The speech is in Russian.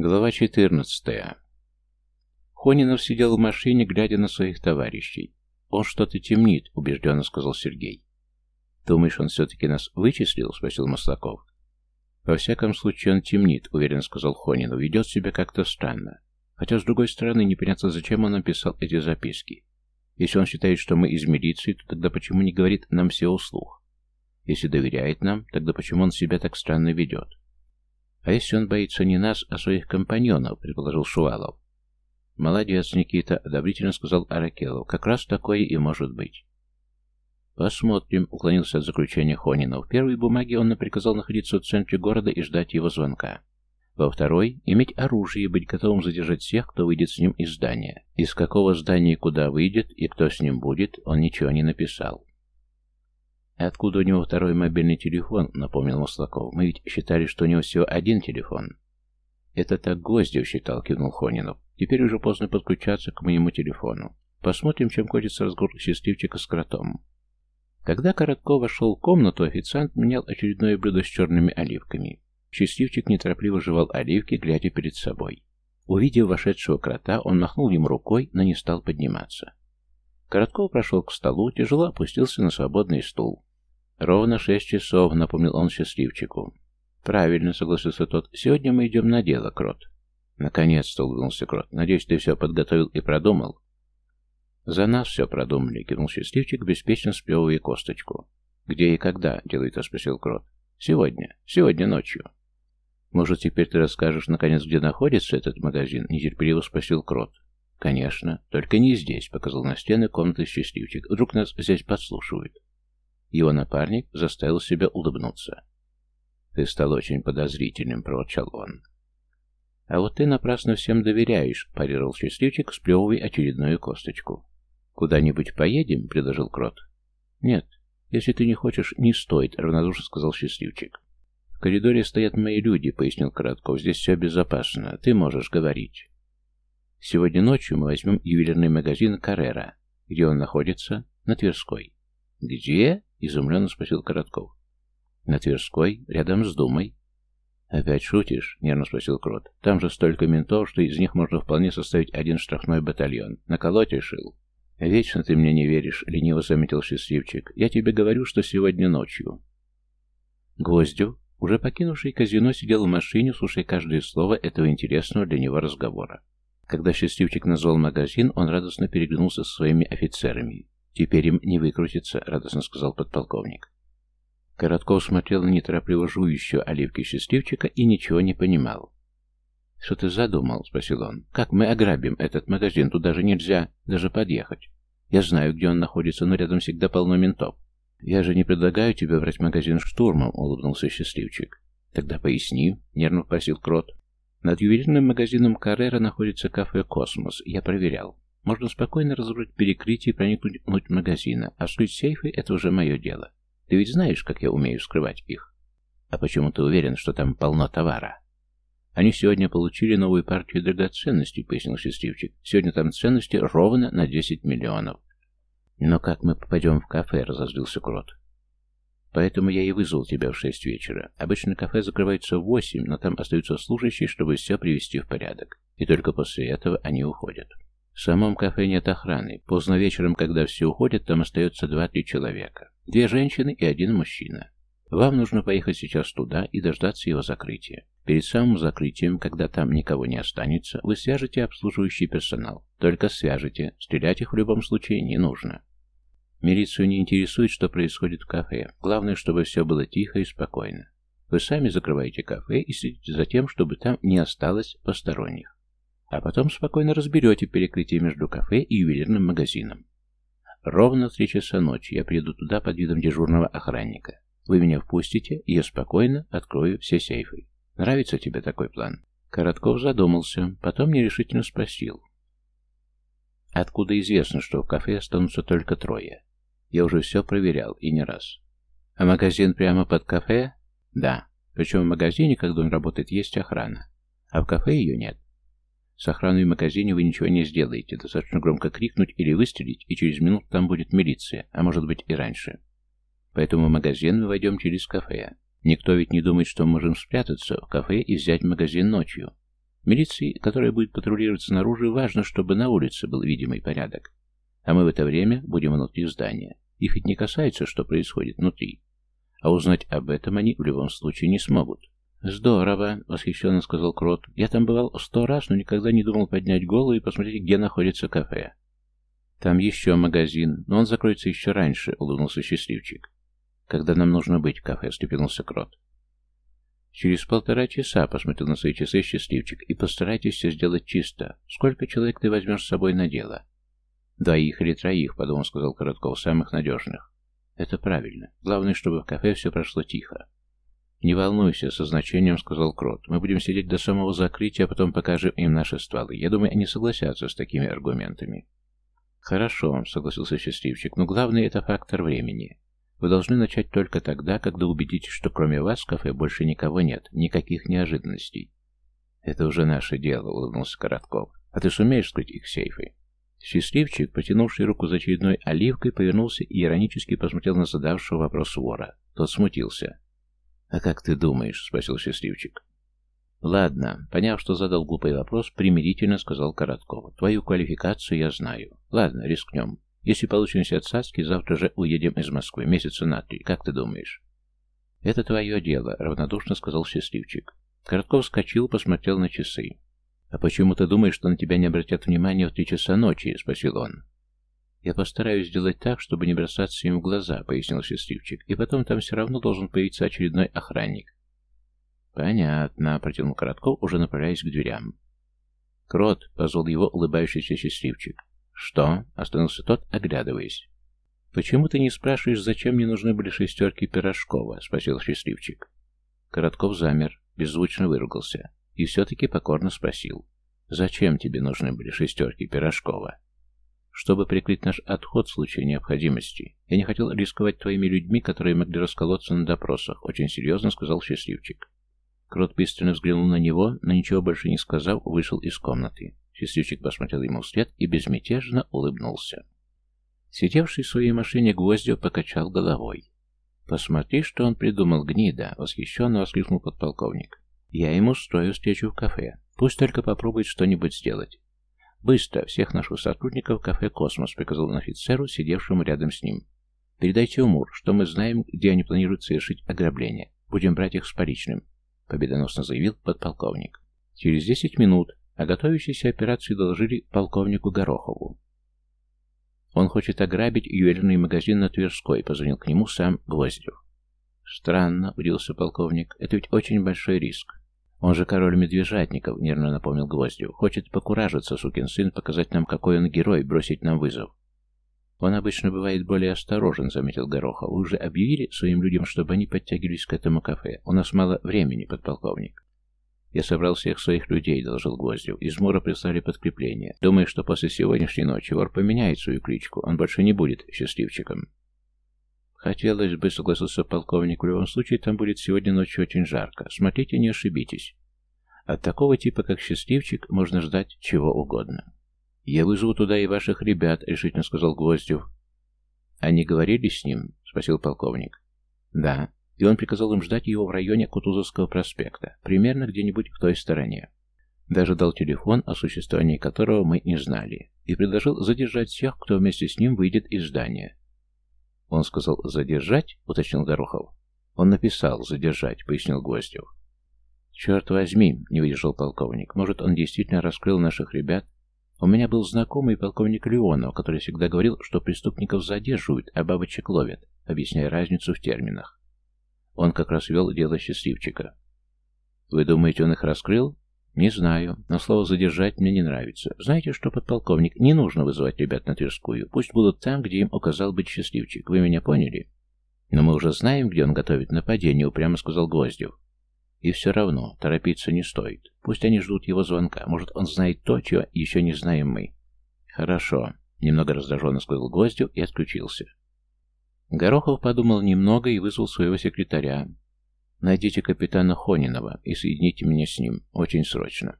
Глава 14. Хонинов сидел в машине, глядя на своих товарищей. «Он что-то темнит», — убежденно сказал Сергей. «Думаешь, он все-таки нас вычислил?» — спросил Маслаков. «Во всяком случае, он темнит», — уверенно сказал Хонинов. «Ведет себя как-то странно. Хотя, с другой стороны, непонятно, зачем он написал эти записки. Если он считает, что мы из милиции, то тогда почему не говорит нам все услух? Если доверяет нам, тогда почему он себя так странно ведет?» «А если он боится не нас, а своих компаньонов?» — предположил Шувалов. «Молодец, Никита», — одобрительно сказал Аракелов. «Как раз такое и может быть». «Посмотрим», — уклонился от заключения Хонина. В первой бумаге он приказал находиться в центре города и ждать его звонка. Во второй — иметь оружие и быть готовым задержать всех, кто выйдет с ним из здания. Из какого здания и куда выйдет, и кто с ним будет, он ничего не написал. «Откуда у него второй мобильный телефон?» — напомнил Маслаков. «Мы ведь считали, что у него всего один телефон». «Это так Гвоздев считал», — кивнул Хонинов. «Теперь уже поздно подключаться к моему телефону. Посмотрим, чем кончится разговор счастливчика с кротом». Когда Коротков вошел в комнату, официант менял очередное блюдо с черными оливками. Счастливчик неторопливо жевал оливки, глядя перед собой. Увидев вошедшего крота, он махнул ему рукой, но не стал подниматься. Коротков прошел к столу, тяжело опустился на свободный стул. «Ровно шесть часов», — напомнил он счастливчику. «Правильно», — согласился тот. «Сегодня мы идем на дело, Крот». «Наконец-то», — улыбнулся Крот. «Надеюсь, ты все подготовил и продумал?» «За нас все продумали», — кивнул счастливчик, беспечно сплевывая косточку. «Где и когда?» — деловито спросил Крот. «Сегодня. Сегодня ночью». «Может, теперь ты расскажешь, наконец, где находится этот магазин?» — нетерпеливо спросил Крот. «Конечно. Только не здесь», — показал на стены комнаты счастливчик. «Вдруг нас здесь подслушивают». Его напарник заставил себя улыбнуться. «Ты стал очень подозрительным», — проворчал он. «А вот ты напрасно всем доверяешь», — парировал счастливчик, сплевывая очередную косточку. «Куда-нибудь поедем?» — предложил Крот. «Нет, если ты не хочешь, не стоит», — равнодушно сказал счастливчик. «В коридоре стоят мои люди», — пояснил Коротков. «Здесь все безопасно. Ты можешь говорить». «Сегодня ночью мы возьмем ювелирный магазин «Каррера». Где он находится? На Тверской. «Где?» — изумленно спросил Коротков. «На Тверской, рядом с Думой». «Опять шутишь?» — нервно спросил Крот. «Там же столько ментов, что из них можно вполне составить один штрафной батальон. Наколоть решил?» «Вечно ты мне не веришь», — лениво заметил счастливчик. «Я тебе говорю, что сегодня ночью». Гвоздев, уже покинувший казино, сидел в машине, слушая каждое слово этого интересного для него разговора. Когда счастливчик назвал магазин, он радостно переглянулся со своими офицерами. «Теперь им не выкрутиться», — радостно сказал подполковник. Коротков смотрел на неторопливо жующую оливки счастливчика и ничего не понимал. «Что ты задумал?» — спросил он. «Как мы ограбим этот магазин? Тут даже нельзя даже подъехать. Я знаю, где он находится, но рядом всегда полно ментов. Я же не предлагаю тебе брать магазин штурмом», — улыбнулся счастливчик. «Тогда поясни», — нервно просил Крот. «Над ювелирным магазином Каррера находится кафе «Космос». Я проверял. Можно спокойно разрушить перекрытие и проникнуть внутрь магазина, а вскрыть сейфы — это уже мое дело. Ты ведь знаешь, как я умею вскрывать их? А почему ты уверен, что там полно товара? Они сегодня получили новую партию драгоценностей, пояснил счастливчик. Сегодня там ценности ровно на 10 миллионов. Но как мы попадем в кафе, разозлился Крот. Поэтому я и вызвал тебя в шесть вечера. Обычно кафе закрывается в восемь, но там остаются служащие, чтобы все привести в порядок. И только после этого они уходят. В самом кафе нет охраны. Поздно вечером, когда все уходят, там остается два-три человека. Две женщины и один мужчина. Вам нужно поехать сейчас туда и дождаться его закрытия. Перед самым закрытием, когда там никого не останется, вы свяжете обслуживающий персонал. Только свяжете. Стрелять их в любом случае не нужно. Милицию не интересует, что происходит в кафе. Главное, чтобы все было тихо и спокойно. Вы сами закрываете кафе и следите за тем, чтобы там не осталось посторонних а потом спокойно разберете перекрытие между кафе и ювелирным магазином. Ровно три часа ночи я приеду туда под видом дежурного охранника. Вы меня впустите, и я спокойно открою все сейфы. Нравится тебе такой план?» Коротков задумался, потом нерешительно спросил. «Откуда известно, что в кафе останутся только трое? Я уже все проверял, и не раз. А магазин прямо под кафе? Да. Причем в магазине, когда он работает, есть охрана. А в кафе ее нет. С охраной в магазине вы ничего не сделаете. Достаточно громко крикнуть или выстрелить, и через минуту там будет милиция, а может быть и раньше. Поэтому в магазин мы войдем через кафе. Никто ведь не думает, что мы можем спрятаться в кафе и взять магазин ночью. Милиции, которая будет патрулировать снаружи, важно, чтобы на улице был видимый порядок. А мы в это время будем внутри здания. Их ведь не касается, что происходит внутри. А узнать об этом они в любом случае не смогут. «Здорово», — восхищенно сказал Крот. «Я там бывал сто раз, но никогда не думал поднять голову и посмотреть, где находится кафе». «Там еще магазин, но он закроется еще раньше», — улыбнулся счастливчик. «Когда нам нужно быть в кафе?» — степенулся Крот. «Через полтора часа», — посмотрел на свои часы счастливчик, — «и постарайтесь все сделать чисто. Сколько человек ты возьмешь с собой на дело?» «Двоих или троих», — подумал, сказал Коротков, — «самых надежных». «Это правильно. Главное, чтобы в кафе все прошло тихо». «Не волнуйся», — со значением сказал Крот. «Мы будем сидеть до самого закрытия, а потом покажем им наши стволы. Я думаю, они согласятся с такими аргументами». «Хорошо», — согласился счастливчик, — «но главное — это фактор времени. Вы должны начать только тогда, когда убедитесь, что кроме вас в кафе больше никого нет, никаких неожиданностей». «Это уже наше дело», — улыбнулся Коротков. «А ты сумеешь скрыть их сейфы?» Счастливчик, потянувший руку за очередной оливкой, повернулся и иронически посмотрел на задавшего вопрос вора. Тот смутился. «А как ты думаешь?» — спросил счастливчик. «Ладно», поняв, что задал глупый вопрос, примирительно сказал Коротков. «Твою квалификацию я знаю. Ладно, рискнем. Если получимся от Саски, завтра же уедем из Москвы, месяца на три. Как ты думаешь?» «Это твое дело», — равнодушно сказал счастливчик. Коротков вскочил, посмотрел на часы. «А почему ты думаешь, что на тебя не обратят внимания в три часа ночи?» — спросил он. «Я постараюсь сделать так, чтобы не бросаться им в глаза», — пояснил счастливчик. «И потом там все равно должен появиться очередной охранник». «Понятно», — протянул Коротков, уже направляясь к дверям. «Крот», — позвал его улыбающийся счастливчик. «Что?» — остановился тот, оглядываясь. «Почему ты не спрашиваешь, зачем мне нужны были шестерки Пирожкова?» — спросил счастливчик. Коротков замер, беззвучно выругался и все-таки покорно спросил. «Зачем тебе нужны были шестерки Пирожкова?» Чтобы прикрыть наш отход в случае необходимости. Я не хотел рисковать твоими людьми, которые могли расколоться на допросах, очень серьезно сказал счастливчик. Крот пристально взглянул на него, но ничего больше не сказав, вышел из комнаты. Счастливчик посмотрел ему вслед и безмятежно улыбнулся. Сидевший в своей машине Гвоздев покачал головой. «Посмотри, что он придумал, гнида!» — восхищенно воскликнул подполковник. «Я ему строю встречу в кафе. Пусть только попробует что-нибудь сделать. «Быстро! Всех наших сотрудников кафе «Космос», — приказал он офицеру, сидевшему рядом с ним. «Передайте Умур, что мы знаем, где они планируют совершить ограбление. Будем брать их с поличным», — победоносно заявил подполковник. Через десять минут о готовящейся операции доложили полковнику Горохову. Он хочет ограбить ювелирный магазин на Тверской, позвонил к нему сам Гвоздев. Странно, удивился полковник, это ведь очень большой риск. Он же король медвежатников, нервно напомнил Гвоздев. Хочет покуражиться, сукин сын, показать нам, какой он герой, бросить нам вызов. Он обычно бывает более осторожен, заметил Горохов. Вы уже объявили своим людям, чтобы они подтягивались к этому кафе. У нас мало времени, подполковник. Я собрал всех своих людей, доложил Гвоздев. Из Мура прислали подкрепление. Думаю, что после сегодняшней ночи вор поменяет свою кличку. Он больше не будет счастливчиком. «Хотелось бы», — согласился полковник, — «в любом случае там будет сегодня ночью очень жарко. Смотрите, не ошибитесь. От такого типа, как счастливчик, можно ждать чего угодно». «Я вызову туда и ваших ребят», — решительно сказал Гвоздев. «Они говорили с ним?» — спросил полковник. «Да, и он приказал им ждать его в районе Кутузовского проспекта, примерно где-нибудь в той стороне. Даже дал телефон, о существовании которого мы не знали, и предложил задержать всех, кто вместе с ним выйдет из здания. Он сказал «задержать», — уточнил Горохов. Он написал «задержать», — пояснил Гвоздев. «Черт возьми», — не выдержал полковник, — «может, он действительно раскрыл наших ребят? У меня был знакомый полковник Леонов, который всегда говорил, что преступников задерживают, а бабочек ловят, объясняя разницу в терминах. Он как раз вел дело счастливчика. Вы думаете, он их раскрыл? «Не знаю, но слово «задержать» мне не нравится. Знаете что, подполковник, не нужно вызывать ребят на Тверскую. Пусть будут там, где им указал быть счастливчик. Вы меня поняли?» «Но мы уже знаем, где он готовит нападение», — упрямо сказал Гвоздев. «И все равно, торопиться не стоит. Пусть они ждут его звонка. Может, он знает то, чего еще не знаем мы». «Хорошо», — немного раздраженно сказал Гвоздев и отключился. Горохов подумал немного и вызвал своего секретаря. Найдите капитана Хонинова и соедините меня с ним. Очень срочно.